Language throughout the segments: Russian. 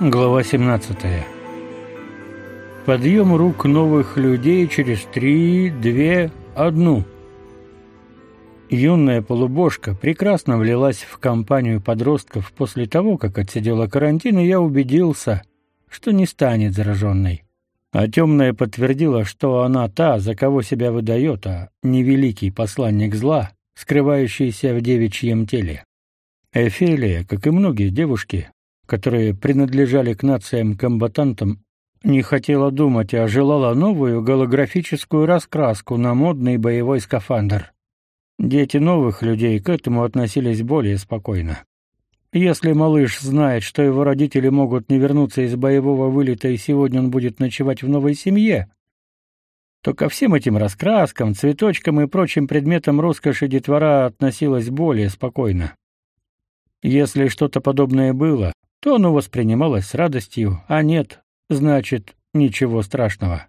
Глава 17. Подъем рук новых людей через три, две, одну. Юная полубошка прекрасно влилась в компанию подростков после того, как отсидела карантин, и я убедился, что не станет зараженной. А темная подтвердила, что она та, за кого себя выдает, а не великий посланник зла, скрывающийся в девичьем теле. Эфелия, как и многие девушки, которые принадлежали к нациям-комбатантам, не хотела думать, а желала новую голографическую раскраску на модный боевой скафандр. Дети новых людей к этому относились более спокойно. Если малыш знает, что его родители могут не вернуться из боевого вылета и сегодня он будет ночевать в новой семье, то ко всем этим раскраскам, цветочкам и прочим предметам роскоши детвора относилась более спокойно. Если что-то подобное было, то оно воспринималось с радостью, а нет, значит, ничего страшного.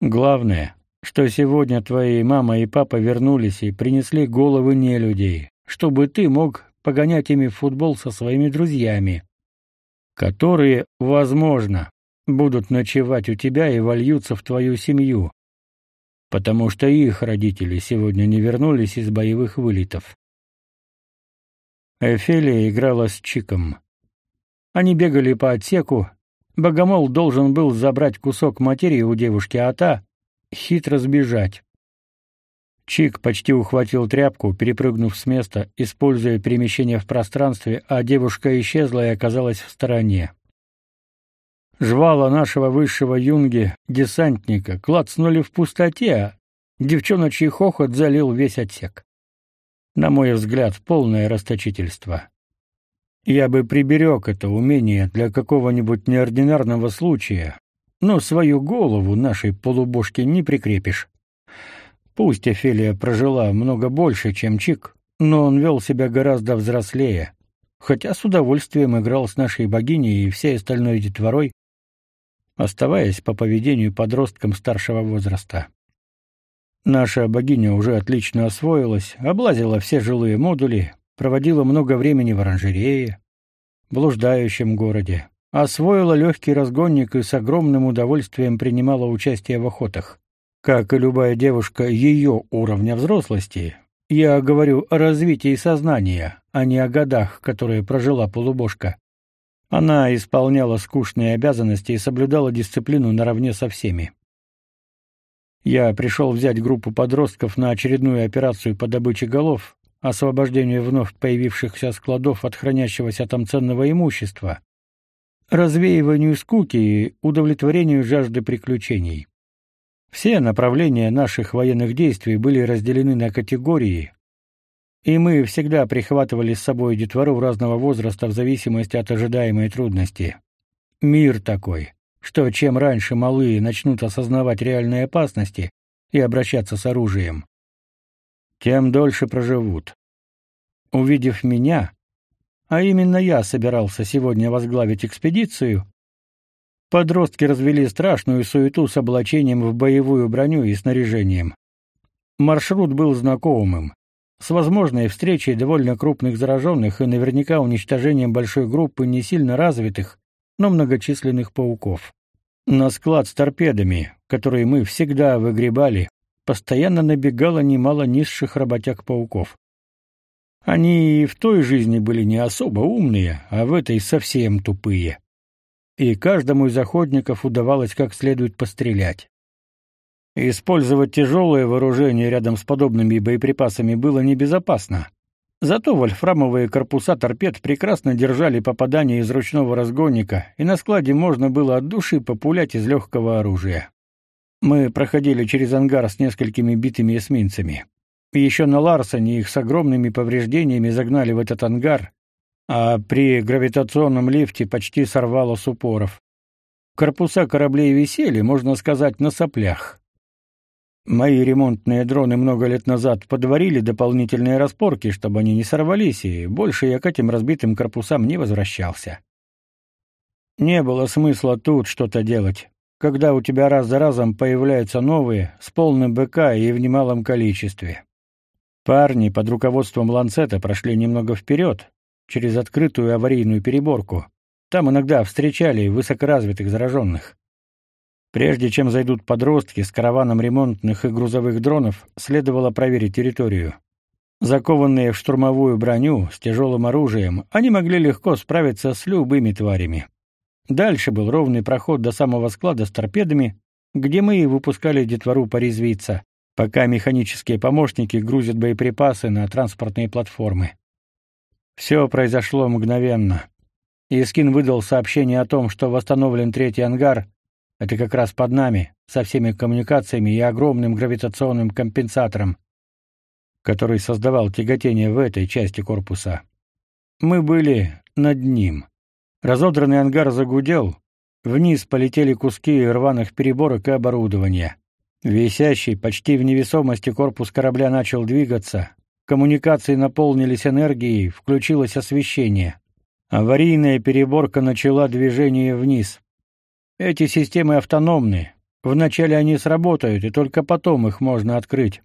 Главное, что сегодня твои мама и папа вернулись и принесли головы не людей, чтобы ты мог погонять ими в футбол со своими друзьями, которые, возможно, будут ночевать у тебя и вольются в твою семью, потому что их родители сегодня не вернулись из боевых вылетов. Эфелия играла с Чиком. Они бегали по отсеку. Богомол должен был забрать кусок материи у девушки, а та хитро сбежать. Чик почти ухватил тряпку, перепрыгнув с места, используя перемещение в пространстве, а девушка исчезла и оказалась в стороне. Жвала нашего высшего юнги, десантника, клацнули в пустоте, а девчоночий хохот залил весь отсек. На мой взгляд, полное расточительство. Я бы приберег это умение для какого-нибудь неординарного случая, но свою голову нашей полубошке не прикрепишь. Пусть Офелия прожила много больше, чем Чик, но он вел себя гораздо взрослее, хотя с удовольствием играл с нашей богиней и всей остальной детворой, оставаясь по поведению подростком старшего возраста. Наша богиня уже отлично освоилась, облазила все жилые модули, проводила много времени в оранжерее, блуждающем городе, освоила легкий разгонник и с огромным удовольствием принимала участие в охотах. Как и любая девушка ее уровня взрослости, я говорю о развитии сознания, а не о годах, которые прожила полубошка. Она исполняла скучные обязанности и соблюдала дисциплину наравне со всеми. Я пришел взять группу подростков на очередную операцию по добыче голов, освобождению вновь появившихся складов от хранящегося там ценного имущества, развеиванию скуки и удовлетворению жажды приключений. Все направления наших военных действий были разделены на категории, и мы всегда прихватывали с собой детвору разного возраста в зависимости от ожидаемой трудности. Мир такой, что чем раньше малые начнут осознавать реальные опасности и обращаться с оружием, тем дольше проживут. Увидев меня, а именно я собирался сегодня возглавить экспедицию, подростки развели страшную суету с облачением в боевую броню и снаряжением. Маршрут был знакомым, с возможной встречей довольно крупных зараженных и наверняка уничтожением большой группы не сильно развитых, но многочисленных пауков. На склад с торпедами, которые мы всегда выгребали, постоянно набегало немало низших работяг-пауков. Они и в той жизни были не особо умные, а в этой совсем тупые. И каждому из охотников удавалось как следует пострелять. Использовать тяжелое вооружение рядом с подобными боеприпасами было небезопасно. Зато вольфрамовые корпуса торпед прекрасно держали попадания из ручного разгонника, и на складе можно было от души популять из легкого оружия. Мы проходили через ангар с несколькими битыми эсминцами. Еще на Ларсоне их с огромными повреждениями загнали в этот ангар, а при гравитационном лифте почти сорвало с упоров. Корпуса кораблей висели, можно сказать, на соплях. Мои ремонтные дроны много лет назад подварили дополнительные распорки, чтобы они не сорвались, и больше я к этим разбитым корпусам не возвращался. Не было смысла тут что-то делать когда у тебя раз за разом появляются новые, с полным БК и в немалом количестве. Парни под руководством Ланцета прошли немного вперед, через открытую аварийную переборку, там иногда встречали высокоразвитых зараженных. Прежде чем зайдут подростки с караваном ремонтных и грузовых дронов, следовало проверить территорию. Закованные в штурмовую броню с тяжелым оружием, они могли легко справиться с любыми тварями. Дальше был ровный проход до самого склада с торпедами, где мы и выпускали детвору порезвиться, пока механические помощники грузят боеприпасы на транспортные платформы. Все произошло мгновенно. Искин выдал сообщение о том, что восстановлен третий ангар, это как раз под нами, со всеми коммуникациями и огромным гравитационным компенсатором, который создавал тяготение в этой части корпуса. Мы были над ним. Разодранный ангар загудел, вниз полетели куски рваных переборок и оборудования. Висящий почти в невесомости корпус корабля начал двигаться, коммуникации наполнились энергией, включилось освещение. Аварийная переборка начала движение вниз. Эти системы автономны. Вначале они сработают, и только потом их можно открыть.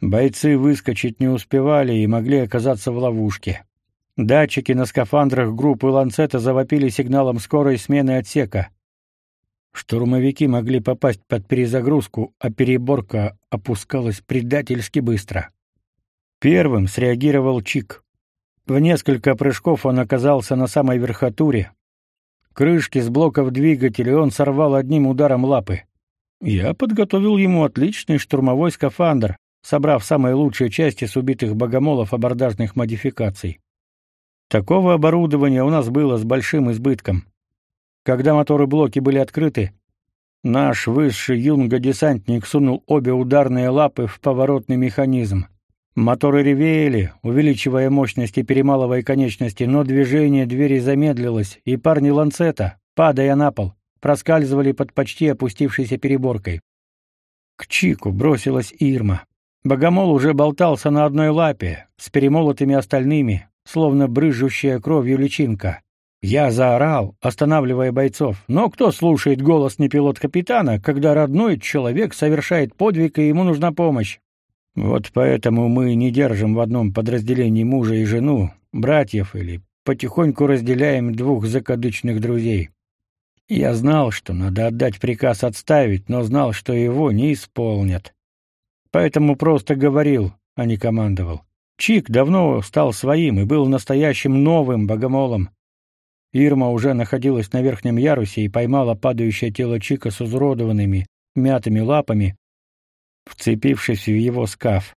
Бойцы выскочить не успевали и могли оказаться в ловушке. Датчики на скафандрах группы Ланцета завопили сигналом скорой смены отсека. Штурмовики могли попасть под перезагрузку, а переборка опускалась предательски быстро. Первым среагировал Чик. В несколько прыжков он оказался на самой верхотуре. Крышки с блоков двигателя он сорвал одним ударом лапы. Я подготовил ему отличный штурмовой скафандр, собрав самые лучшие части с убитых богомолов абордажных модификаций. Такого оборудования у нас было с большим избытком. Когда моторы-блоки были открыты, наш высший юнга-десантник сунул обе ударные лапы в поворотный механизм. Моторы ревели, увеличивая мощности перемалывая конечности, но движение двери замедлилось, и парни ланцета, падая на пол, проскальзывали под почти опустившейся переборкой. К Чику бросилась Ирма. Богомол уже болтался на одной лапе, с перемолотыми остальными, словно брызжущая кровью личинка. Я заорал, останавливая бойцов. Но кто слушает голос непилот капитана, когда родной человек совершает подвиг и ему нужна помощь? Вот поэтому мы не держим в одном подразделении мужа и жену, братьев или потихоньку разделяем двух закадычных друзей. Я знал, что надо отдать приказ отставить, но знал, что его не исполнят. Поэтому просто говорил, а не командовал. Чик давно стал своим и был настоящим новым богомолом. Ирма уже находилась на верхнем ярусе и поймала падающее тело Чика с изуродованными, мятыми лапами, вцепившись в его скаф.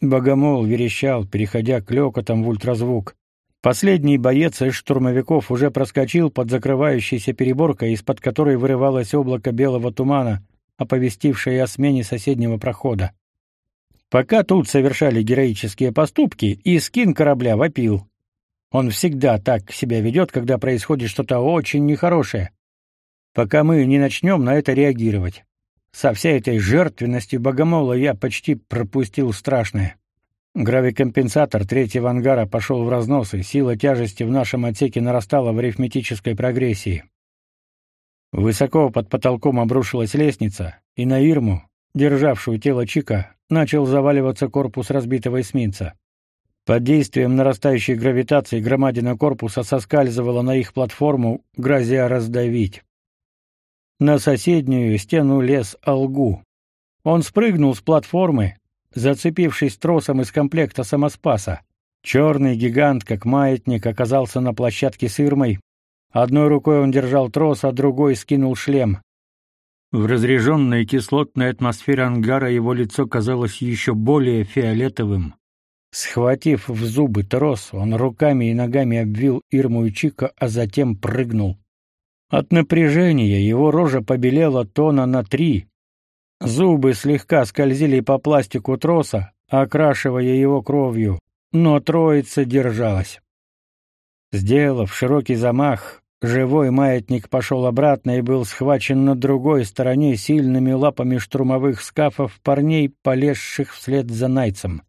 Богомол верещал, переходя к лёкотам в ультразвук. Последний боец из штурмовиков уже проскочил под закрывающейся переборкой, из-под которой вырывалось облако белого тумана, оповестившее о смене соседнего прохода. Пока тут совершали героические поступки, и скин корабля вопил. Он всегда так себя ведет, когда происходит что-то очень нехорошее. Пока мы не начнем на это реагировать. Со всей этой жертвенностью богомола я почти пропустил страшное. Гравикомпенсатор третьего ангара пошел в разнос, и сила тяжести в нашем отсеке нарастала в арифметической прогрессии. Высоко под потолком обрушилась лестница, и на Ирму, державшую тело Чика, начал заваливаться корпус разбитого эсминца. Под действием нарастающей гравитации громадина корпуса соскальзывала на их платформу, грозя раздавить. На соседнюю стену лез Алгу. Он спрыгнул с платформы, зацепившись тросом из комплекта самоспаса. Черный гигант, как маятник, оказался на площадке с Ирмой, Одной рукой он держал трос, а другой скинул шлем. В разреженной кислотной атмосфере ангара его лицо казалось еще более фиолетовым. Схватив в зубы трос, он руками и ногами обвил Ирму и Чика, а затем прыгнул. От напряжения его рожа побелела тона на три. Зубы слегка скользили по пластику троса, окрашивая его кровью, но троица держалась. Сделав широкий замах, Живой маятник пошел обратно и был схвачен на другой стороне сильными лапами штурмовых скафов парней, полезших вслед за найцем.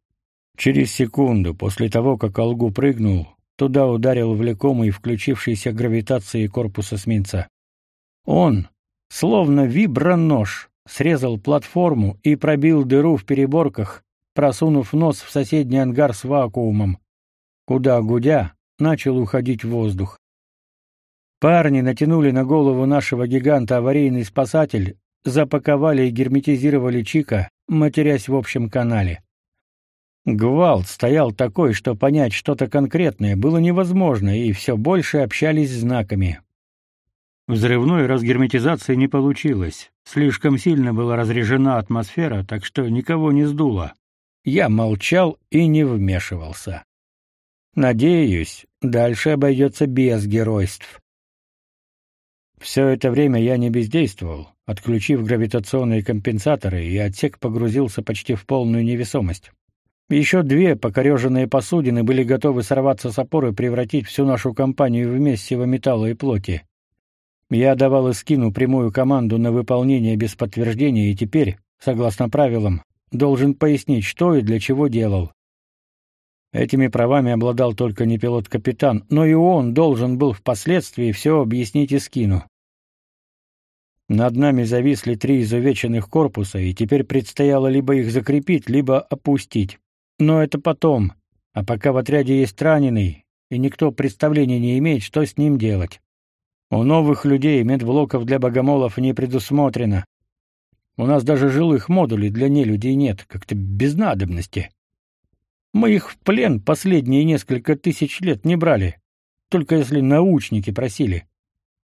Через секунду после того, как Алгу прыгнул, туда ударил влекомый включившийся гравитацией корпус эсминца. Он, словно вибронож, срезал платформу и пробил дыру в переборках, просунув нос в соседний ангар с вакуумом, куда, гудя, начал уходить воздух. Парни натянули на голову нашего гиганта аварийный спасатель, запаковали и герметизировали Чика, матерясь в общем канале. Гвалт стоял такой, что понять что-то конкретное было невозможно, и все больше общались знаками. Взрывной разгерметизации не получилось. Слишком сильно была разрежена атмосфера, так что никого не сдуло. Я молчал и не вмешивался. Надеюсь, дальше обойдется без геройств. Все это время я не бездействовал, отключив гравитационные компенсаторы, и отсек погрузился почти в полную невесомость. Еще две покореженные посудины были готовы сорваться с опоры и превратить всю нашу компанию в месиво металла и плоти. Я давал Искину прямую команду на выполнение без подтверждения и теперь, согласно правилам, должен пояснить, что и для чего делал. Этими правами обладал только не пилот-капитан, но и он должен был впоследствии все объяснить Искину. Над нами зависли три изувеченных корпуса, и теперь предстояло либо их закрепить, либо опустить. Но это потом, а пока в отряде есть раненый, и никто представления не имеет, что с ним делать. У новых людей медблоков для богомолов не предусмотрено. У нас даже жилых модулей для нелюдей нет, как-то без надобности. Мы их в плен последние несколько тысяч лет не брали, только если научники просили.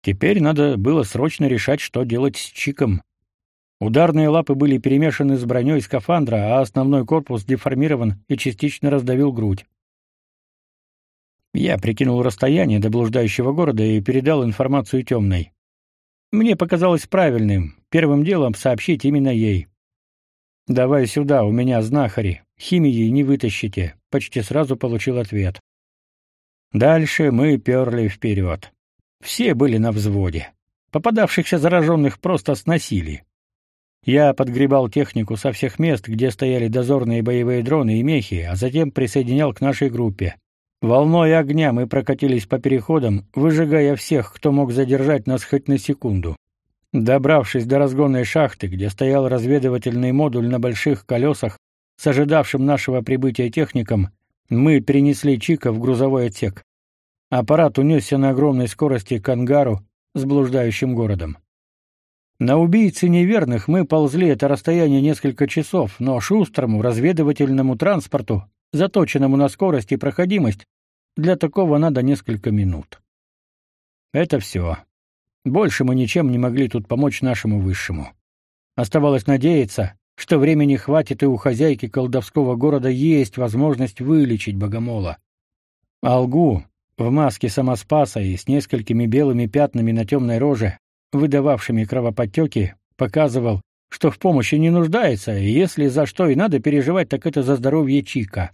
Теперь надо было срочно решать, что делать с Чиком. Ударные лапы были перемешаны с броней скафандра, а основной корпус деформирован и частично раздавил грудь. Я прикинул расстояние до блуждающего города и передал информацию темной. Мне показалось правильным первым делом сообщить именно ей. «Давай сюда, у меня знахари, химии не вытащите», — почти сразу получил ответ. Дальше мы перли вперед. Все были на взводе. Попадавшихся зараженных просто сносили. Я подгребал технику со всех мест, где стояли дозорные боевые дроны и мехи, а затем присоединял к нашей группе. Волной огня мы прокатились по переходам, выжигая всех, кто мог задержать нас хоть на секунду. Добравшись до разгонной шахты, где стоял разведывательный модуль на больших колесах с ожидавшим нашего прибытия техником, мы перенесли Чика в грузовой отсек. Аппарат унесся на огромной скорости к ангару с блуждающим городом. На убийце неверных мы ползли это расстояние несколько часов, но шустрому разведывательному транспорту, заточенному на скорость и проходимость, для такого надо несколько минут. Это все. Больше мы ничем не могли тут помочь нашему высшему. Оставалось надеяться, что времени хватит и у хозяйки колдовского города есть возможность вылечить богомола. Алгу в маске самоспаса и с несколькими белыми пятнами на темной роже выдававшими кровоподтеки, показывал, что в помощи не нуждается, и если за что и надо переживать, так это за здоровье Чика.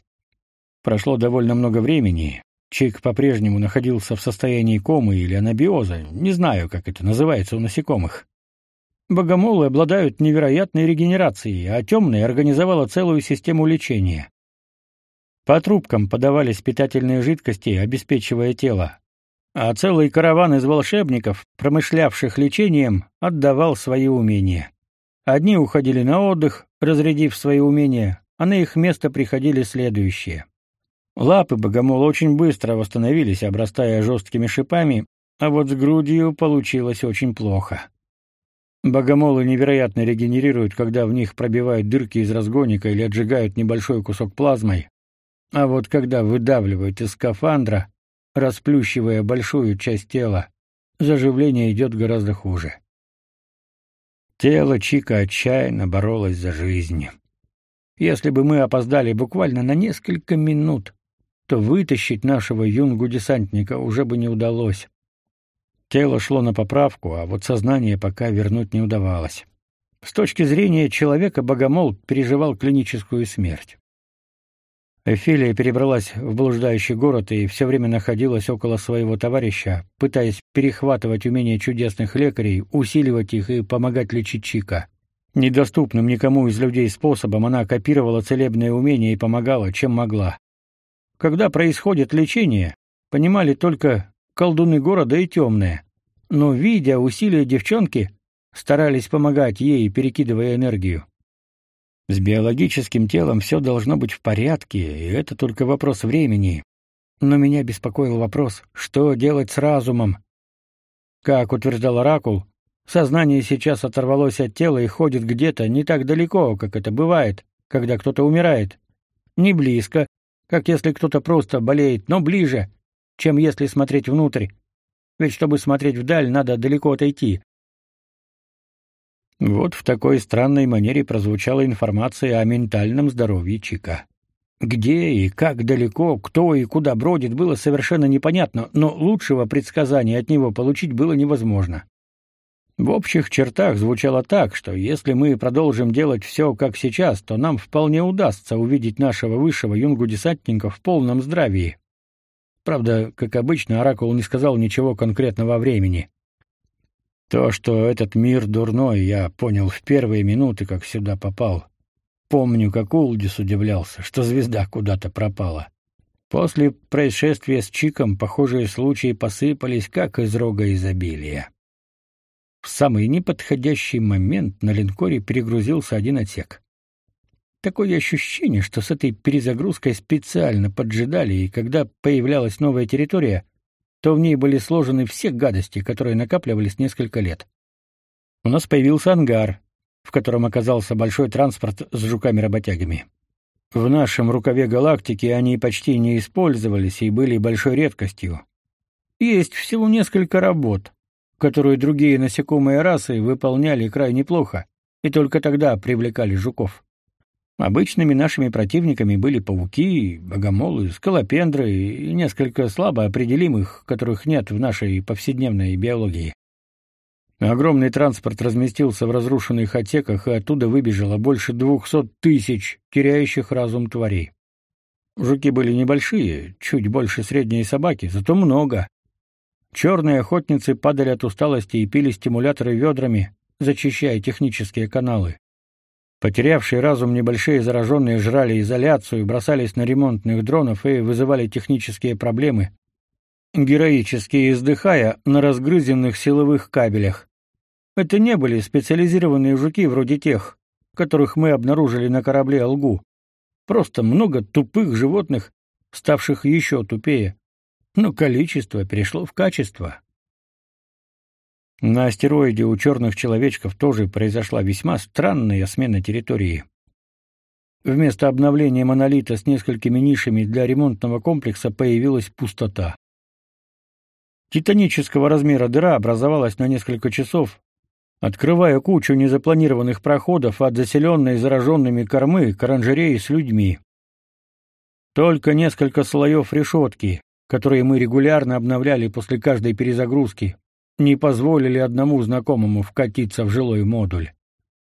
Прошло довольно много времени. Чик по-прежнему находился в состоянии комы или анабиоза, не знаю, как это называется у насекомых. Богомолы обладают невероятной регенерацией, а темная организовала целую систему лечения. По трубкам подавались питательные жидкости, обеспечивая тело, а целый караван из волшебников, промышлявших лечением, отдавал свои умения. Одни уходили на отдых, разрядив свои умения, а на их место приходили следующие. Лапы богомола очень быстро восстановились, обрастая жесткими шипами, а вот с грудью получилось очень плохо. Богомолы невероятно регенерируют, когда в них пробивают дырки из разгонника или отжигают небольшой кусок плазмой. А вот когда выдавливают из скафандра, расплющивая большую часть тела, заживление идет гораздо хуже. Тело Чика отчаянно боролось за жизнь. Если бы мы опоздали буквально на несколько минут, то вытащить нашего юнгу-десантника уже бы не удалось. Тело шло на поправку, а вот сознание пока вернуть не удавалось. С точки зрения человека Богомол переживал клиническую смерть. Эфилия перебралась в блуждающий город и все время находилась около своего товарища, пытаясь перехватывать умения чудесных лекарей, усиливать их и помогать лечить Чика. Недоступным никому из людей способом она копировала целебные умения и помогала, чем могла. Когда происходит лечение, понимали только колдуны города и темные, но, видя усилия девчонки, старались помогать ей, перекидывая энергию. С биологическим телом все должно быть в порядке, и это только вопрос времени. Но меня беспокоил вопрос, что делать с разумом. Как утверждал Оракул, сознание сейчас оторвалось от тела и ходит где-то не так далеко, как это бывает, когда кто-то умирает. Не близко, как если кто-то просто болеет, но ближе, чем если смотреть внутрь. Ведь чтобы смотреть вдаль, надо далеко отойти. Вот в такой странной манере прозвучала информация о ментальном здоровье Чика. Где и как далеко, кто и куда бродит, было совершенно непонятно, но лучшего предсказания от него получить было невозможно. В общих чертах звучало так, что если мы продолжим делать все как сейчас, то нам вполне удастся увидеть нашего высшего юнгу-десантника в полном здравии. Правда, как обычно, Оракул не сказал ничего конкретного времени. То, что этот мир дурной, я понял в первые минуты, как сюда попал. Помню, как Улдис удивлялся, что звезда куда-то пропала. После происшествия с Чиком похожие случаи посыпались, как из рога изобилия. В самый неподходящий момент на линкоре перегрузился один отсек. Такое ощущение, что с этой перезагрузкой специально поджидали, и когда появлялась новая территория, то в ней были сложены все гадости, которые накапливались несколько лет. У нас появился ангар, в котором оказался большой транспорт с жуками-работягами. В нашем рукаве галактики они почти не использовались и были большой редкостью. Есть всего несколько работ, которую другие насекомые расы выполняли крайне плохо, и только тогда привлекали жуков. Обычными нашими противниками были пауки, богомолы, скалопендры и несколько слабо определимых, которых нет в нашей повседневной биологии. Огромный транспорт разместился в разрушенных отсеках, и оттуда выбежало больше двухсот тысяч теряющих разум тварей. Жуки были небольшие, чуть больше средней собаки, зато много. Черные охотницы падали от усталости и пили стимуляторы ведрами, зачищая технические каналы. Потерявшие разум небольшие зараженные жрали изоляцию, бросались на ремонтных дронов и вызывали технические проблемы, героически издыхая на разгрызенных силовых кабелях. Это не были специализированные жуки вроде тех, которых мы обнаружили на корабле «Алгу». Просто много тупых животных, ставших еще тупее но количество перешло в качество. На астероиде у черных человечков тоже произошла весьма странная смена территории. Вместо обновления монолита с несколькими нишами для ремонтного комплекса появилась пустота. Титанического размера дыра образовалась на несколько часов, открывая кучу незапланированных проходов от заселенной зараженными кормы к оранжерее с людьми. Только несколько слоев решетки, которые мы регулярно обновляли после каждой перезагрузки, не позволили одному знакомому вкатиться в жилой модуль.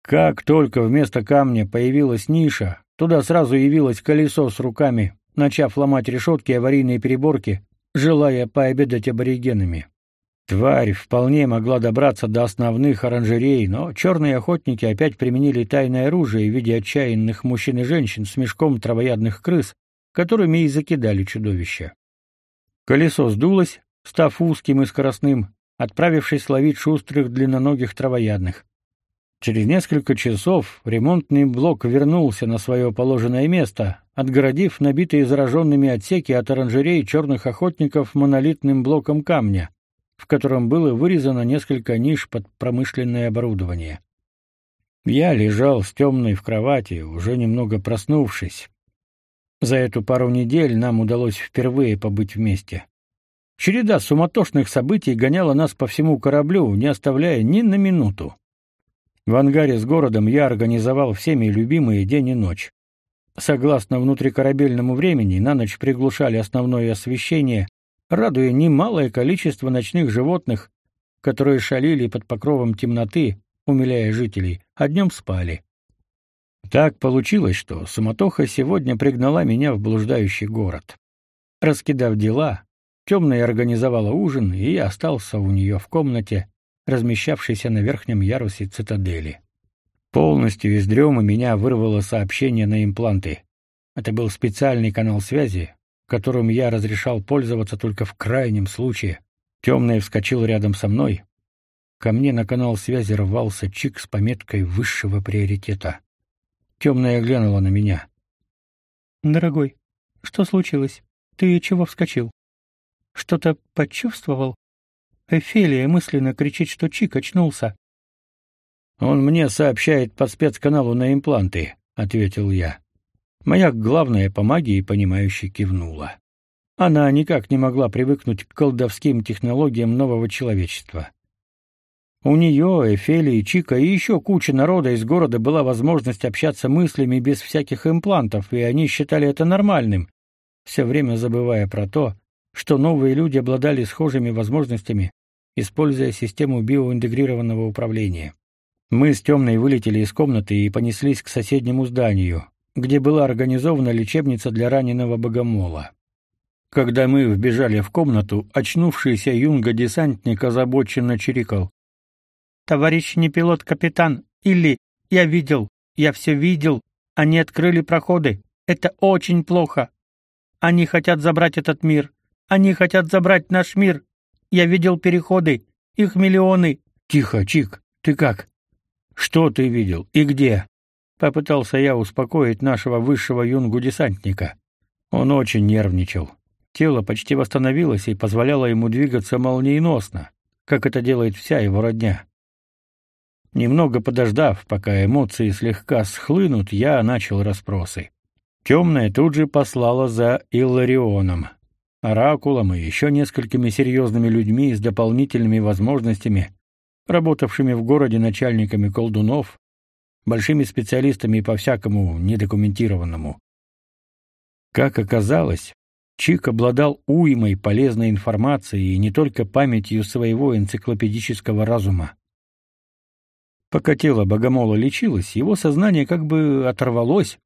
Как только вместо камня появилась ниша, туда сразу явилось колесо с руками, начав ломать решетки и аварийные переборки, желая пообедать аборигенами. Тварь вполне могла добраться до основных оранжерей, но черные охотники опять применили тайное оружие в виде отчаянных мужчин и женщин с мешком травоядных крыс, которыми и закидали чудовища. Колесо сдулось, став узким и скоростным, отправившись ловить шустрых длинноногих травоядных. Через несколько часов ремонтный блок вернулся на свое положенное место, отгородив набитые зараженными отсеки от оранжерей черных охотников монолитным блоком камня, в котором было вырезано несколько ниш под промышленное оборудование. Я лежал с темной в кровати, уже немного проснувшись, за эту пару недель нам удалось впервые побыть вместе. Череда суматошных событий гоняла нас по всему кораблю, не оставляя ни на минуту. В ангаре с городом я организовал всеми любимые день и ночь. Согласно внутрикорабельному времени, на ночь приглушали основное освещение, радуя немалое количество ночных животных, которые шалили под покровом темноты, умиляя жителей, а днем спали. Так получилось, что суматоха сегодня пригнала меня в блуждающий город. Раскидав дела, темная организовала ужин, и остался у нее в комнате, размещавшейся на верхнем ярусе цитадели. Полностью из дремы меня вырвало сообщение на импланты. Это был специальный канал связи, которым я разрешал пользоваться только в крайнем случае. Темная вскочил рядом со мной. Ко мне на канал связи рвался чик с пометкой высшего приоритета. Темная глянула на меня. Дорогой, что случилось? Ты чего вскочил? Что-то почувствовал? Эфелия мысленно кричит, что Чик очнулся. Он мне сообщает по спецканалу на импланты, ответил я. Моя главная по магии понимающе кивнула. Она никак не могла привыкнуть к колдовским технологиям нового человечества. У нее, Эфелии, Чика и еще куча народа из города была возможность общаться мыслями без всяких имплантов, и они считали это нормальным, все время забывая про то, что новые люди обладали схожими возможностями, используя систему биоинтегрированного управления. Мы с Темной вылетели из комнаты и понеслись к соседнему зданию, где была организована лечебница для раненого богомола. Когда мы вбежали в комнату, очнувшийся юнга-десантник озабоченно чирикал товарищ не пилот-капитан, или я видел, я все видел, они открыли проходы. Это очень плохо. Они хотят забрать этот мир. Они хотят забрать наш мир. Я видел переходы. Их миллионы. Тихо, Чик. Ты как? Что ты видел и где? Попытался я успокоить нашего высшего юнгу-десантника. Он очень нервничал. Тело почти восстановилось и позволяло ему двигаться молниеносно, как это делает вся его родня. Немного подождав, пока эмоции слегка схлынут, я начал расспросы. Темная тут же послала за Илларионом, оракулом и еще несколькими серьезными людьми с дополнительными возможностями, работавшими в городе начальниками колдунов, большими специалистами по всякому недокументированному. Как оказалось, Чик обладал уймой полезной информации и не только памятью своего энциклопедического разума. Пока тело богомола лечилось, его сознание как бы оторвалось.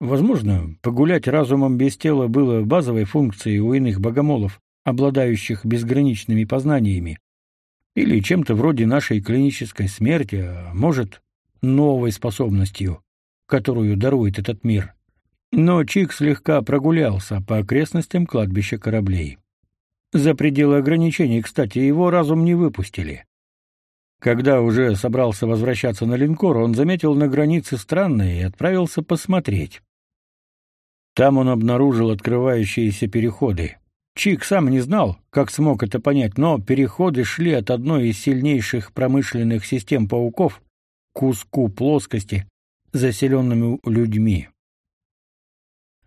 Возможно, погулять разумом без тела было базовой функцией у иных богомолов, обладающих безграничными познаниями, или чем-то вроде нашей клинической смерти, а может, новой способностью, которую дарует этот мир. Но Чик слегка прогулялся по окрестностям кладбища кораблей. За пределы ограничений, кстати, его разум не выпустили. Когда уже собрался возвращаться на линкор, он заметил на границе странное и отправился посмотреть. Там он обнаружил открывающиеся переходы. Чик сам не знал, как смог это понять, но переходы шли от одной из сильнейших промышленных систем пауков к куску плоскости, заселенными людьми.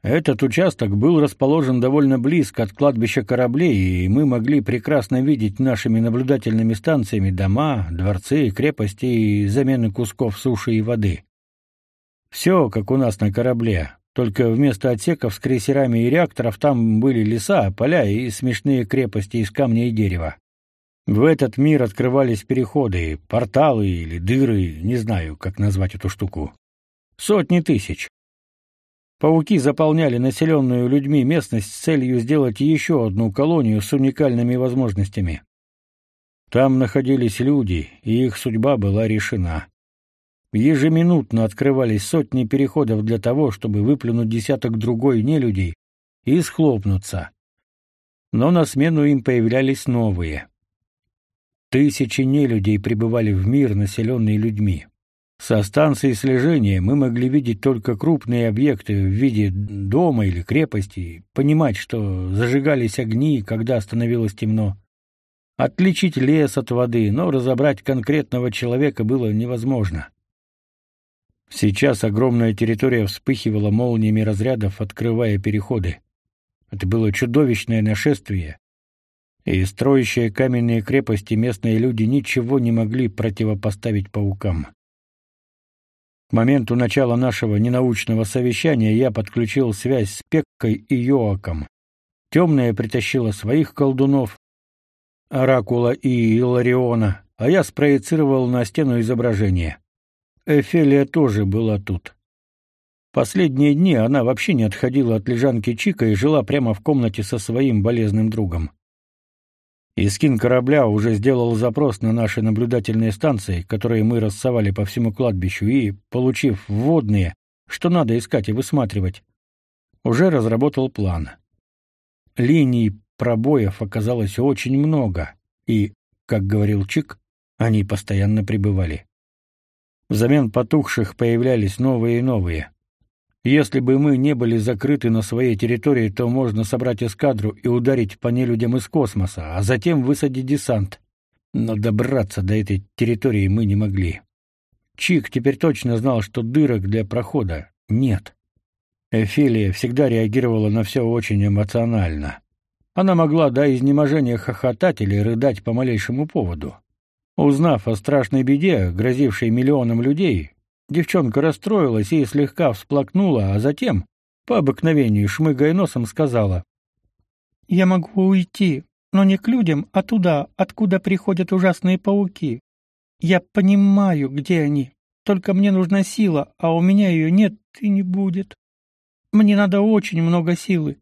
Этот участок был расположен довольно близко от кладбища кораблей, и мы могли прекрасно видеть нашими наблюдательными станциями дома, дворцы, крепости и замены кусков суши и воды. Все, как у нас на корабле, только вместо отсеков с крейсерами и реакторов там были леса, поля и смешные крепости из камня и дерева. В этот мир открывались переходы, порталы или дыры, не знаю, как назвать эту штуку. Сотни тысяч. Пауки заполняли населенную людьми местность с целью сделать еще одну колонию с уникальными возможностями. Там находились люди, и их судьба была решена. Ежеминутно открывались сотни переходов для того, чтобы выплюнуть десяток другой нелюдей и схлопнуться. Но на смену им появлялись новые. Тысячи нелюдей прибывали в мир, населенный людьми. Со станции слежения мы могли видеть только крупные объекты в виде дома или крепости, понимать, что зажигались огни, когда становилось темно. Отличить лес от воды, но разобрать конкретного человека было невозможно. Сейчас огромная территория вспыхивала молниями разрядов, открывая переходы. Это было чудовищное нашествие, и строящие каменные крепости местные люди ничего не могли противопоставить паукам. К моменту начала нашего ненаучного совещания я подключил связь с Пеккой и Йоаком. Темная притащила своих колдунов, Оракула и Илариона, а я спроецировал на стену изображение. Эфелия тоже была тут. Последние дни она вообще не отходила от лежанки Чика и жила прямо в комнате со своим болезным другом. Искин корабля уже сделал запрос на наши наблюдательные станции, которые мы рассовали по всему кладбищу, и, получив вводные, что надо искать и высматривать, уже разработал план. Линий пробоев оказалось очень много, и, как говорил Чик, они постоянно прибывали. Взамен потухших появлялись новые и новые. Если бы мы не были закрыты на своей территории, то можно собрать эскадру и ударить по нелюдям из космоса, а затем высадить десант, Но добраться до этой территории мы не могли. Чик теперь точно знал, что дырок для прохода нет. Эфилия всегда реагировала на все очень эмоционально. Она могла до изнеможения хохотать или рыдать по малейшему поводу. Узнав о страшной беде, грозившей миллионам людей, девчонка расстроилась и слегка всплакнула, а затем, по обыкновению шмыгая носом, сказала: "Я могу уйти, но не к людям, а туда, откуда приходят ужасные пауки. Я понимаю, где они. Только мне нужна сила, а у меня ее нет и не будет. Мне надо очень много силы.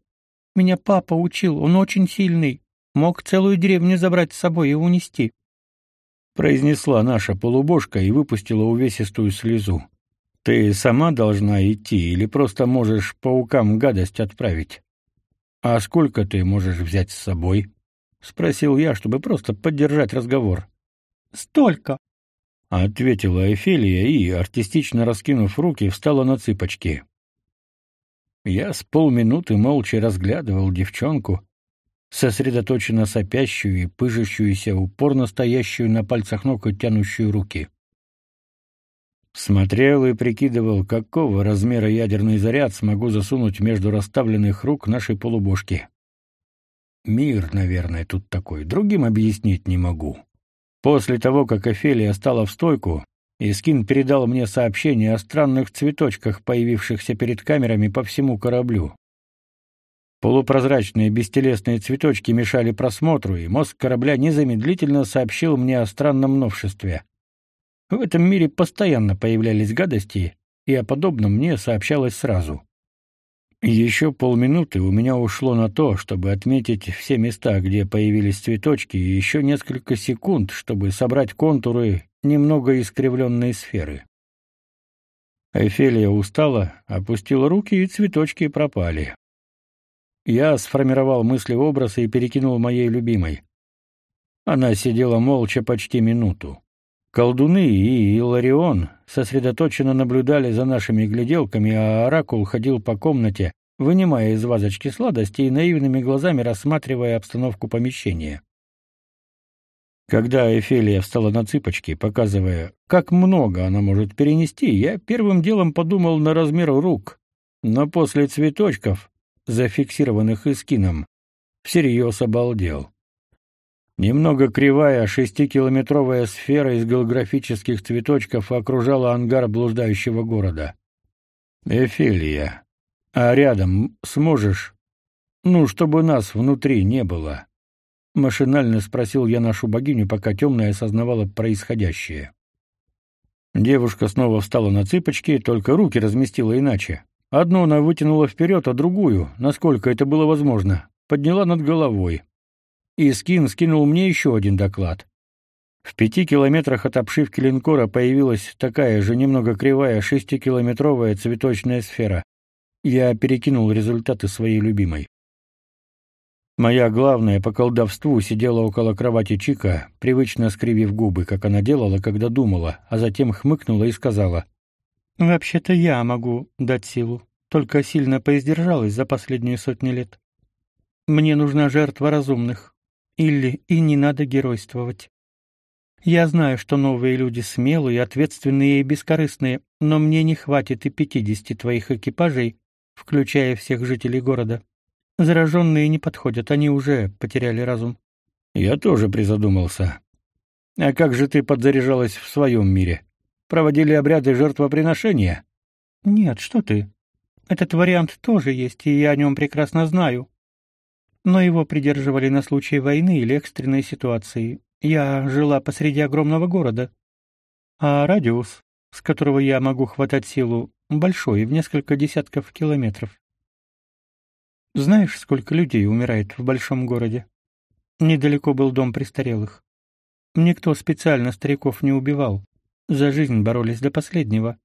Меня папа учил, он очень сильный, мог целую деревню забрать с собой и унести произнесла наша полубошка и выпустила увесистую слезу. Ты сама должна идти или просто можешь паукам гадость отправить? А сколько ты можешь взять с собой? спросил я, чтобы просто поддержать разговор. Столько, ответила Эфелия и, артистично раскинув руки, встала на цыпочки. Я с полминуты молча разглядывал девчонку, сосредоточенно сопящую и пыжащуюся, упорно стоящую на пальцах ног и тянущую руки. Смотрел и прикидывал, какого размера ядерный заряд смогу засунуть между расставленных рук нашей полубошки. Мир, наверное, тут такой, другим объяснить не могу. После того, как Офелия стала в стойку, Искин передал мне сообщение о странных цветочках, появившихся перед камерами по всему кораблю. Полупрозрачные бестелесные цветочки мешали просмотру, и мозг корабля незамедлительно сообщил мне о странном новшестве. В этом мире постоянно появлялись гадости, и о подобном мне сообщалось сразу. Еще полминуты у меня ушло на то, чтобы отметить все места, где появились цветочки, и еще несколько секунд, чтобы собрать контуры немного искривленной сферы. Эфелия устала, опустила руки, и цветочки пропали. Я сформировал мыслеобраз и перекинул моей любимой. Она сидела молча почти минуту. Колдуны и Иларион сосредоточенно наблюдали за нашими гляделками, а Оракул ходил по комнате, вынимая из вазочки сладости и наивными глазами рассматривая обстановку помещения. Когда Эфелия встала на цыпочки, показывая, как много она может перенести, я первым делом подумал на размер рук. Но после цветочков зафиксированных Искином, всерьез обалдел. Немного кривая шестикилометровая сфера из голографических цветочков окружала ангар блуждающего города. Эфелия, а рядом сможешь? Ну, чтобы нас внутри не было. Машинально спросил я нашу богиню, пока темная осознавала происходящее. Девушка снова встала на цыпочки, только руки разместила иначе. Одну она вытянула вперед, а другую, насколько это было возможно, подняла над головой. И Скин скинул мне еще один доклад. В пяти километрах от обшивки линкора появилась такая же немного кривая шестикилометровая цветочная сфера. Я перекинул результаты своей любимой. Моя главная по колдовству сидела около кровати Чика, привычно скривив губы, как она делала, когда думала, а затем хмыкнула и сказала: Вообще-то я могу дать силу, только сильно поиздержалась за последние сотни лет. Мне нужна жертва разумных. Или и не надо геройствовать. Я знаю, что новые люди смелые, ответственные и бескорыстные, но мне не хватит и пятидесяти твоих экипажей, включая всех жителей города. Зараженные не подходят, они уже потеряли разум. Я тоже призадумался. А как же ты подзаряжалась в своем мире? Проводили обряды жертвоприношения? Нет, что ты? Этот вариант тоже есть, и я о нем прекрасно знаю. Но его придерживали на случай войны или экстренной ситуации. Я жила посреди огромного города. А радиус, с которого я могу хватать силу, большой, в несколько десятков километров. Знаешь, сколько людей умирает в большом городе? Недалеко был дом престарелых. Никто специально стариков не убивал. За жизнь боролись до последнего.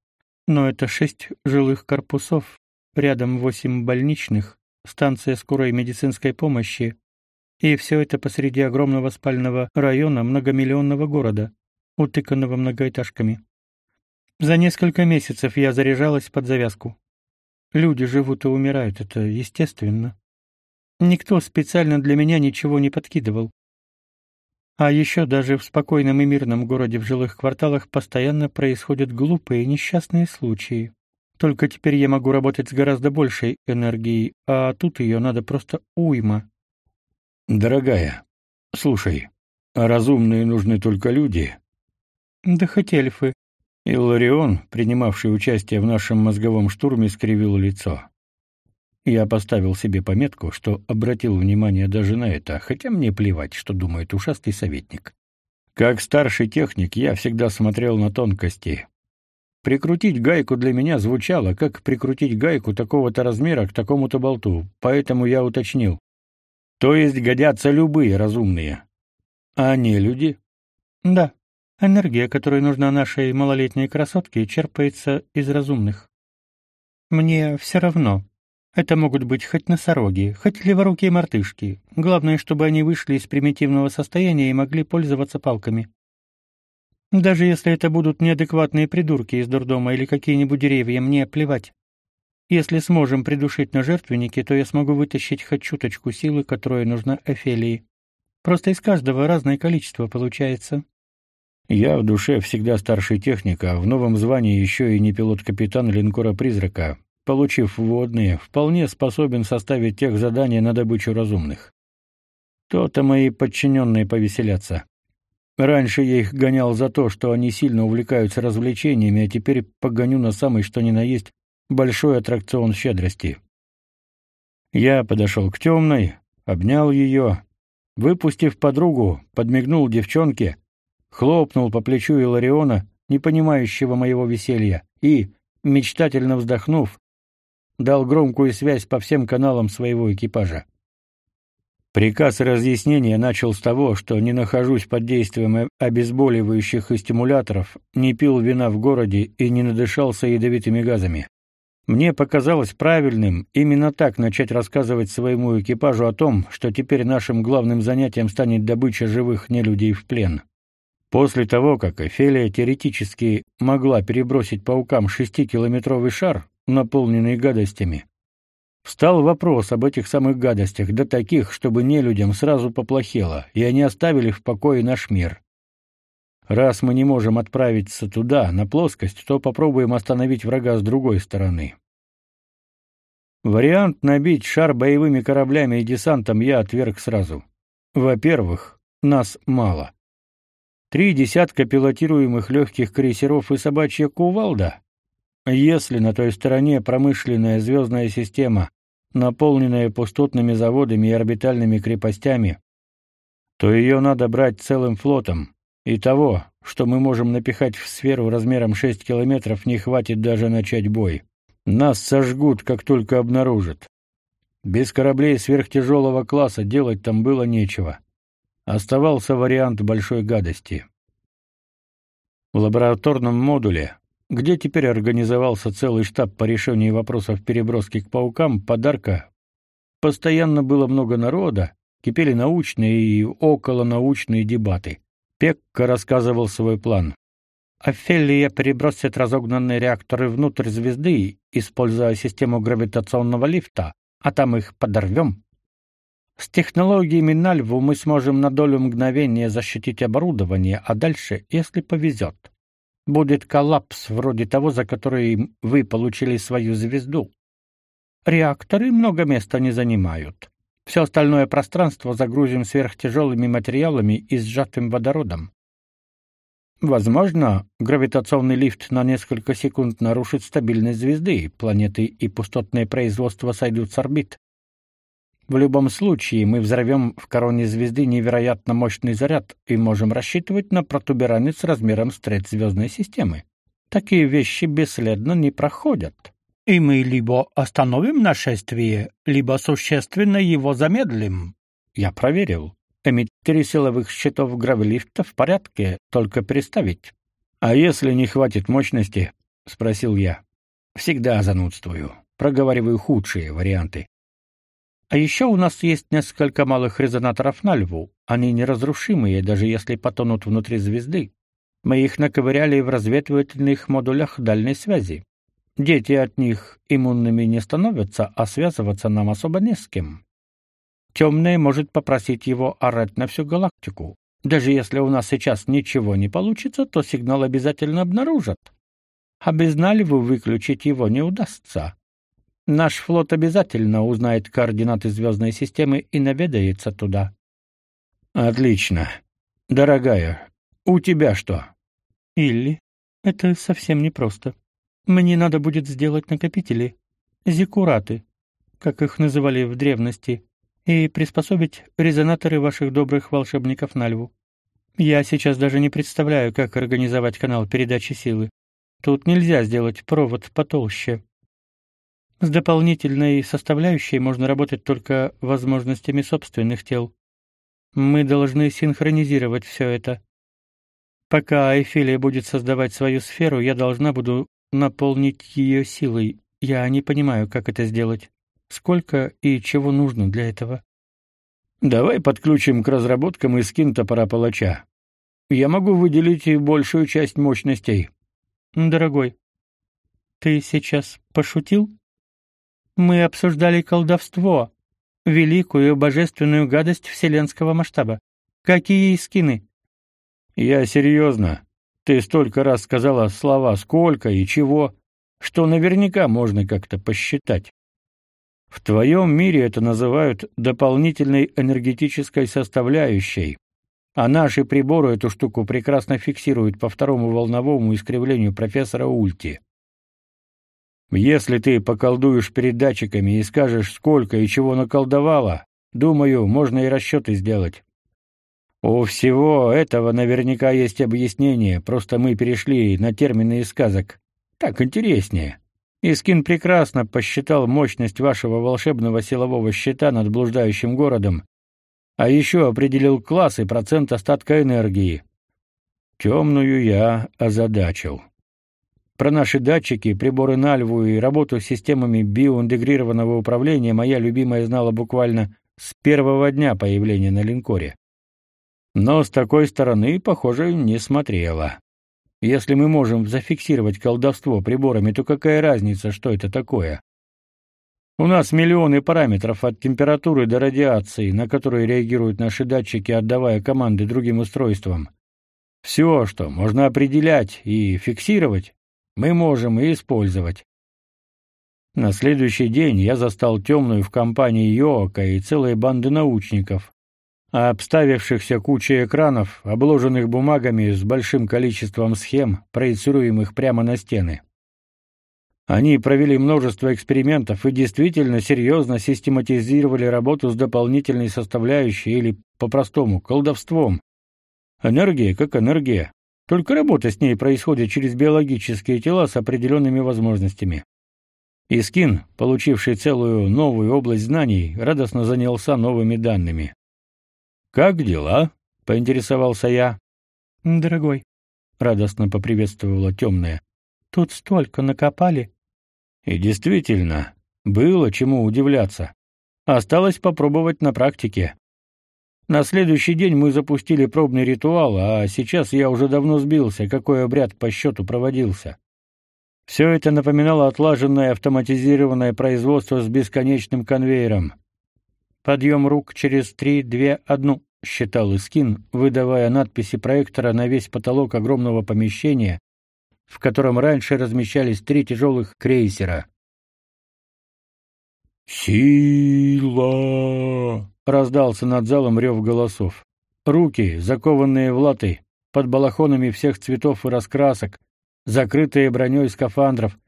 Но это шесть жилых корпусов, рядом восемь больничных, станция скорой медицинской помощи, и все это посреди огромного спального района многомиллионного города, утыканного многоэтажками. За несколько месяцев я заряжалась под завязку. Люди живут и умирают, это естественно. Никто специально для меня ничего не подкидывал. А еще даже в спокойном и мирном городе в жилых кварталах постоянно происходят глупые несчастные случаи. Только теперь я могу работать с гораздо большей энергией, а тут ее надо просто уйма. Дорогая, слушай, разумные нужны только люди. Да хоть эльфы. Илларион, принимавший участие в нашем мозговом штурме, скривил лицо. Я поставил себе пометку, что обратил внимание даже на это, хотя мне плевать, что думает ушастый советник. Как старший техник я всегда смотрел на тонкости, Прикрутить гайку для меня звучало, как прикрутить гайку такого-то размера к такому-то болту, поэтому я уточнил. То есть годятся любые разумные. А не люди? Да. Энергия, которая нужна нашей малолетней красотке, черпается из разумных. Мне все равно. Это могут быть хоть носороги, хоть леворукие мартышки. Главное, чтобы они вышли из примитивного состояния и могли пользоваться палками. Даже если это будут неадекватные придурки из дурдома или какие-нибудь деревья, мне плевать. Если сможем придушить на жертвеннике, то я смогу вытащить хоть чуточку силы, которая нужна Офелии. Просто из каждого разное количество получается. Я в душе всегда старший техник, а в новом звании еще и не пилот-капитан линкора-призрака, получив вводные, вполне способен составить тех задания на добычу разумных. То-то мои подчиненные повеселятся. Раньше я их гонял за то, что они сильно увлекаются развлечениями, а теперь погоню на самый что ни на есть большой аттракцион щедрости. Я подошел к темной, обнял ее, выпустив подругу, подмигнул девчонке, хлопнул по плечу Илариона, не понимающего моего веселья, и, мечтательно вздохнув, дал громкую связь по всем каналам своего экипажа. Приказ разъяснения начал с того, что не нахожусь под действием обезболивающих и стимуляторов, не пил вина в городе и не надышался ядовитыми газами. Мне показалось правильным именно так начать рассказывать своему экипажу о том, что теперь нашим главным занятием станет добыча живых нелюдей в плен. После того, как Эфелия теоретически могла перебросить паукам шестикилометровый шар, наполненный гадостями, Встал вопрос об этих самых гадостях, да таких, чтобы не людям сразу поплохело, и они оставили в покое наш мир. Раз мы не можем отправиться туда, на плоскость, то попробуем остановить врага с другой стороны. Вариант набить шар боевыми кораблями и десантом я отверг сразу. Во-первых, нас мало. Три десятка пилотируемых легких крейсеров и собачья кувалда. Если на той стороне промышленная звездная система наполненная пустотными заводами и орбитальными крепостями, то ее надо брать целым флотом, и того, что мы можем напихать в сферу размером 6 километров, не хватит даже начать бой. Нас сожгут, как только обнаружат. Без кораблей сверхтяжелого класса делать там было нечего. Оставался вариант большой гадости. В лабораторном модуле где теперь организовался целый штаб по решению вопросов переброски к паукам, подарка, постоянно было много народа, кипели научные и околонаучные дебаты. Пекка рассказывал свой план. Офелия перебросит разогнанные реакторы внутрь звезды, используя систему гравитационного лифта, а там их подорвем. С технологиями Нальву мы сможем на долю мгновения защитить оборудование, а дальше, если повезет, будет коллапс вроде того, за который вы получили свою звезду. Реакторы много места не занимают. Все остальное пространство загрузим сверхтяжелыми материалами и сжатым водородом. Возможно, гравитационный лифт на несколько секунд нарушит стабильность звезды, планеты и пустотное производство сойдут с орбит. В любом случае, мы взорвем в короне звезды невероятно мощный заряд и можем рассчитывать на протуберанец размером с треть звездной системы. Такие вещи бесследно не проходят. И мы либо остановим нашествие, либо существенно его замедлим. Я проверил. Эмиттеры силовых щитов гравилифта в порядке, только переставить. А если не хватит мощности? спросил я. Всегда занудствую. Проговариваю худшие варианты. А еще у нас есть несколько малых резонаторов на льву. Они неразрушимые, даже если потонут внутри звезды. Мы их наковыряли в разведывательных модулях дальней связи. Дети от них иммунными не становятся, а связываться нам особо не с кем. Темный может попросить его орать на всю галактику. Даже если у нас сейчас ничего не получится, то сигнал обязательно обнаружат. А без Нальвы выключить его не удастся. Наш флот обязательно узнает координаты звездной системы и наведается туда. Отлично. Дорогая, у тебя что? Илли, это совсем непросто. Мне надо будет сделать накопители, зиккураты, как их называли в древности, и приспособить резонаторы ваших добрых волшебников на льву. Я сейчас даже не представляю, как организовать канал передачи силы. Тут нельзя сделать провод потолще. С дополнительной составляющей можно работать только возможностями собственных тел. Мы должны синхронизировать все это. Пока Айфелия будет создавать свою сферу, я должна буду наполнить ее силой. Я не понимаю, как это сделать. Сколько и чего нужно для этого? Давай подключим к разработкам и скин топора палача. Я могу выделить и большую часть мощностей. Дорогой, ты сейчас пошутил? Мы обсуждали колдовство, великую божественную гадость вселенского масштаба. Какие скины? Я серьезно. Ты столько раз сказала слова «сколько» и «чего», что наверняка можно как-то посчитать. В твоем мире это называют дополнительной энергетической составляющей, а наши приборы эту штуку прекрасно фиксируют по второму волновому искривлению профессора Ульти. Если ты поколдуешь передатчиками и скажешь, сколько и чего наколдовала, думаю, можно и расчеты сделать. У всего этого наверняка есть объяснение, просто мы перешли на термины из сказок. Так интереснее. Искин прекрасно посчитал мощность вашего волшебного силового щита над блуждающим городом, а еще определил класс и процент остатка энергии. Темную я озадачил. Про наши датчики, приборы на льву и работу с системами биоинтегрированного управления моя любимая знала буквально с первого дня появления на линкоре. Но с такой стороны, похоже, не смотрела. Если мы можем зафиксировать колдовство приборами, то какая разница, что это такое? У нас миллионы параметров от температуры до радиации, на которые реагируют наши датчики, отдавая команды другим устройствам. Все, что можно определять и фиксировать, мы можем и использовать. На следующий день я застал темную в компании Йоака и целой банды научников, а обставившихся кучей экранов, обложенных бумагами с большим количеством схем, проецируемых прямо на стены. Они провели множество экспериментов и действительно серьезно систематизировали работу с дополнительной составляющей или, по-простому, колдовством. Энергия как энергия, только работа с ней происходит через биологические тела с определенными возможностями. Искин, получивший целую новую область знаний, радостно занялся новыми данными. Как дела? поинтересовался я. Дорогой, радостно поприветствовала темная. Тут столько накопали. И действительно, было чему удивляться. Осталось попробовать на практике. На следующий день мы запустили пробный ритуал, а сейчас я уже давно сбился, какой обряд по счету проводился. Все это напоминало отлаженное автоматизированное производство с бесконечным конвейером. Подъем рук через три, две, одну, считал Искин, выдавая надписи проектора на весь потолок огромного помещения, в котором раньше размещались три тяжелых крейсера. «Сила!» — раздался над залом рев голосов. Руки, закованные в латы, под балахонами всех цветов и раскрасок, закрытые броней скафандров,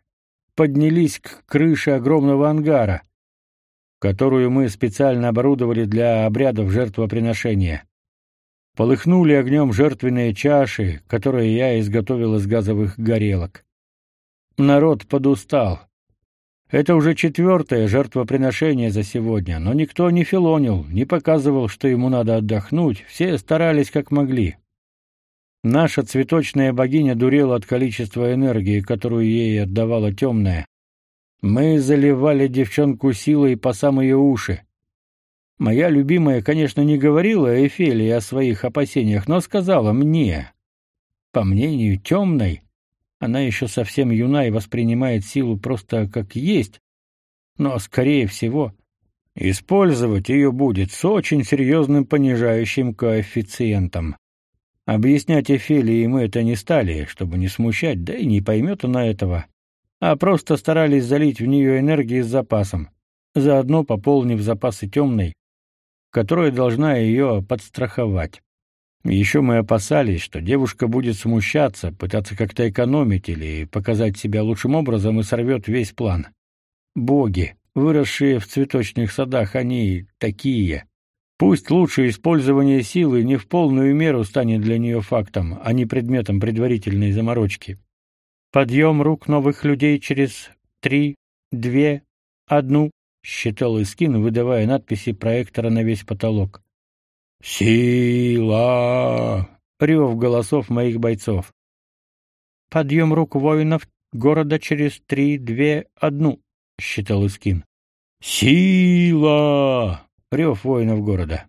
поднялись к крыше огромного ангара которую мы специально оборудовали для обрядов жертвоприношения. Полыхнули огнем жертвенные чаши, которые я изготовил из газовых горелок. Народ подустал. Это уже четвертое жертвоприношение за сегодня, но никто не филонил, не показывал, что ему надо отдохнуть, все старались как могли. Наша цветочная богиня дурела от количества энергии, которую ей отдавала темная, мы заливали девчонку силой по самые уши. Моя любимая, конечно, не говорила Эфелии о своих опасениях, но сказала мне. По мнению темной, она еще совсем юна и воспринимает силу просто как есть, но, скорее всего, использовать ее будет с очень серьезным понижающим коэффициентом. Объяснять Эфелии мы это не стали, чтобы не смущать, да и не поймет она этого, а просто старались залить в нее энергии с запасом, заодно пополнив запасы темной, которая должна ее подстраховать. Еще мы опасались, что девушка будет смущаться, пытаться как-то экономить или показать себя лучшим образом и сорвет весь план. Боги, выросшие в цветочных садах, они такие. Пусть лучшее использование силы не в полную меру станет для нее фактом, а не предметом предварительной заморочки. Подъем рук новых людей через три, две, одну, считал Искин, выдавая надписи проектора на весь потолок. Сила! Рев голосов моих бойцов. Подъем рук воинов города через три, две, одну, считал Искин. Сила! Рев воинов города.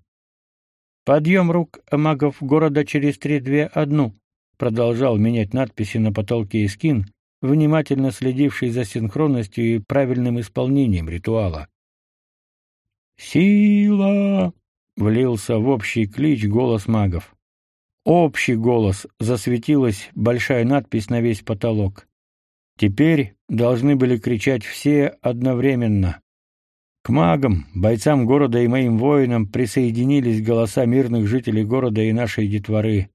Подъем рук магов города через три, две, одну, продолжал менять надписи на потолке Искин, внимательно следивший за синхронностью и правильным исполнением ритуала. Сила! Влился в общий клич голос магов. Общий голос, засветилась большая надпись на весь потолок. Теперь должны были кричать все одновременно. К магам, бойцам города и моим воинам присоединились голоса мирных жителей города и нашей детворы.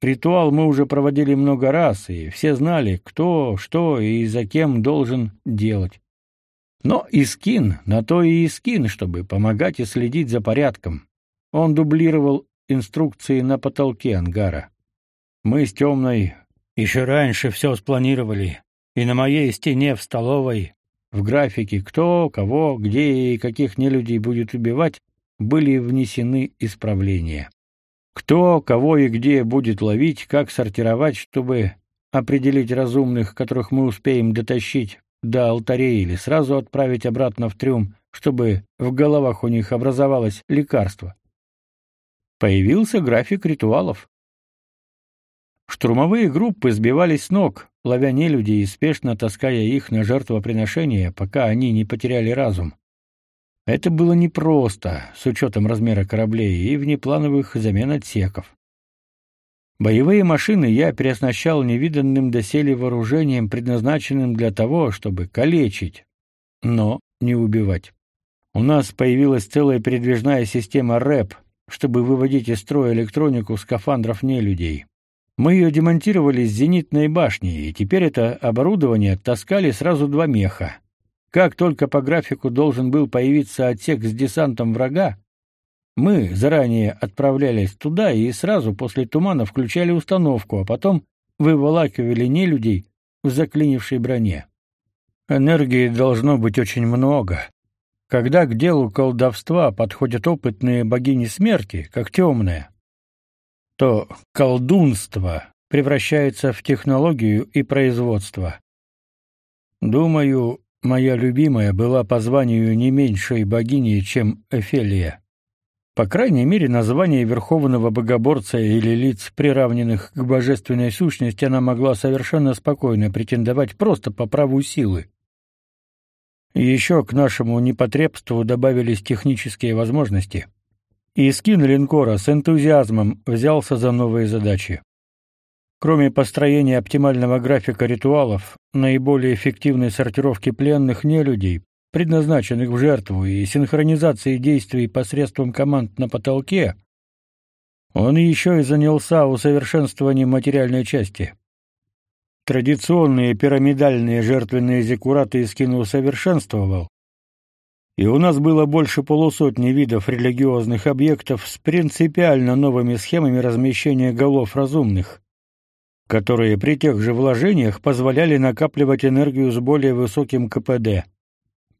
Ритуал мы уже проводили много раз, и все знали, кто, что и за кем должен делать. Но Искин на то и Искин, чтобы помогать и следить за порядком. Он дублировал инструкции на потолке ангара. Мы с Темной еще раньше все спланировали, и на моей стене в столовой, в графике кто, кого, где и каких нелюдей будет убивать, были внесены исправления. Кто, кого и где будет ловить, как сортировать, чтобы определить разумных, которых мы успеем дотащить до алтарей или сразу отправить обратно в трюм, чтобы в головах у них образовалось лекарство. Появился график ритуалов. Штурмовые группы сбивались с ног, ловя нелюдей и спешно таская их на жертвоприношение, пока они не потеряли разум. Это было непросто, с учетом размера кораблей и внеплановых замен отсеков. Боевые машины я переоснащал невиданным доселе вооружением, предназначенным для того, чтобы калечить, но не убивать. У нас появилась целая передвижная система РЭП, чтобы выводить из строя электронику скафандров нелюдей. Мы ее демонтировали с зенитной башни, и теперь это оборудование таскали сразу два меха. Как только по графику должен был появиться отсек с десантом врага, мы заранее отправлялись туда и сразу после тумана включали установку, а потом выволакивали нелюдей в заклинившей броне. Энергии должно быть очень много. Когда к делу колдовства подходят опытные богини смерти, как темная, то колдунство превращается в технологию и производство. Думаю, моя любимая была по званию не меньшей богиней, чем Эфелия. По крайней мере, название верховного богоборца или лиц, приравненных к божественной сущности, она могла совершенно спокойно претендовать просто по праву силы. еще к нашему непотребству добавились технические возможности. И скин линкора с энтузиазмом взялся за новые задачи. Кроме построения оптимального графика ритуалов, наиболее эффективной сортировки пленных нелюдей, предназначенных в жертву, и синхронизации действий посредством команд на потолке, он еще и занялся усовершенствованием материальной части. Традиционные пирамидальные жертвенные зекураты Искин усовершенствовал, и у нас было больше полусотни видов религиозных объектов с принципиально новыми схемами размещения голов разумных, которые при тех же вложениях позволяли накапливать энергию с более высоким КПД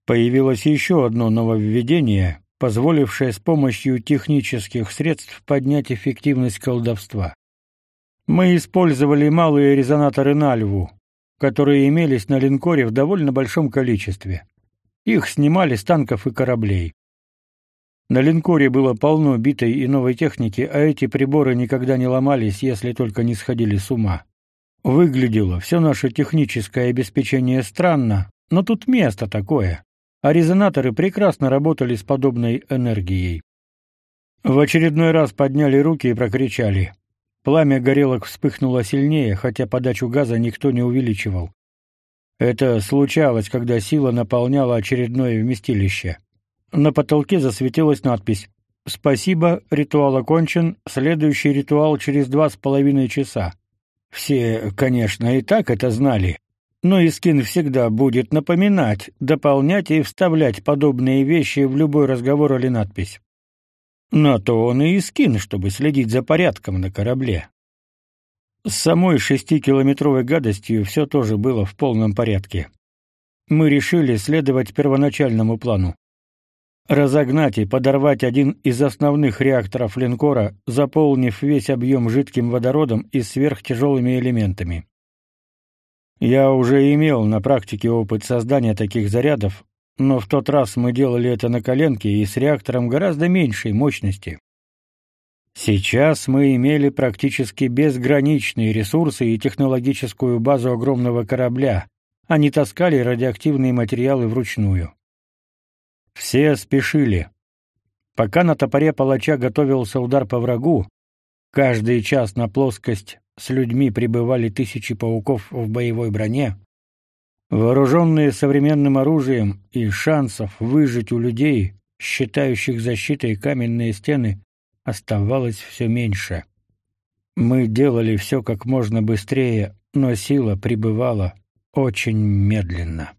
появилось еще одно нововведение, позволившее с помощью технических средств поднять эффективность колдовства. Мы использовали малые резонаторы на льву, которые имелись на линкоре в довольно большом количестве. Их снимали с танков и кораблей. На линкоре было полно битой и новой техники, а эти приборы никогда не ломались, если только не сходили с ума. Выглядело все наше техническое обеспечение странно, но тут место такое а резонаторы прекрасно работали с подобной энергией. В очередной раз подняли руки и прокричали: Пламя горелок вспыхнуло сильнее, хотя подачу газа никто не увеличивал. Это случалось, когда сила наполняла очередное вместилище. На потолке засветилась надпись «Спасибо, ритуал окончен, следующий ритуал через два с половиной часа». Все, конечно, и так это знали, но Искин всегда будет напоминать, дополнять и вставлять подобные вещи в любой разговор или надпись. На то он и Искин, чтобы следить за порядком на корабле. С самой шестикилометровой гадостью все тоже было в полном порядке. Мы решили следовать первоначальному плану. Разогнать и подорвать один из основных реакторов линкора, заполнив весь объем жидким водородом и сверхтяжелыми элементами. Я уже имел на практике опыт создания таких зарядов, но в тот раз мы делали это на коленке и с реактором гораздо меньшей мощности. Сейчас мы имели практически безграничные ресурсы и технологическую базу огромного корабля, а не таскали радиоактивные материалы вручную. Все спешили. Пока на топоре палача готовился удар по врагу, каждый час на плоскость с людьми прибывали тысячи пауков в боевой броне, вооруженные современным оружием и шансов выжить у людей, считающих защитой каменные стены, оставалось все меньше. Мы делали все как можно быстрее, но сила прибывала очень медленно.